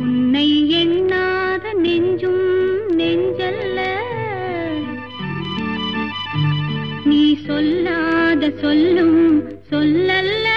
உன்னை எண்ணாத நெஞ்சும் நெஞ்சல்ல. நீ சொல்லாத சொல்லும் சொல்லல்ல.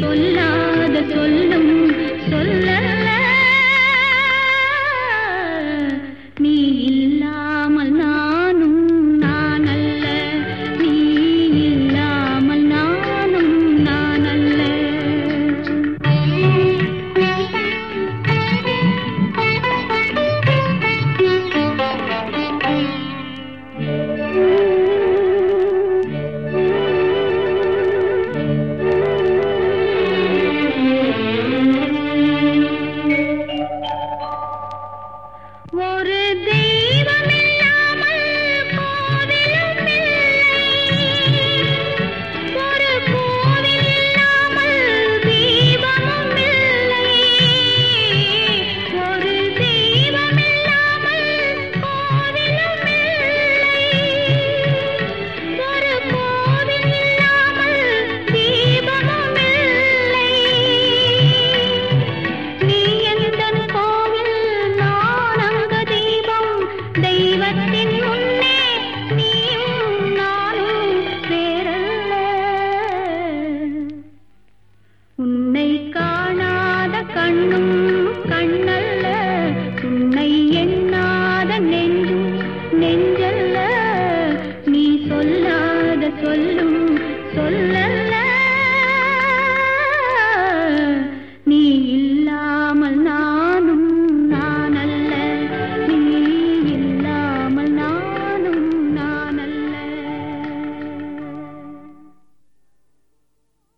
நீ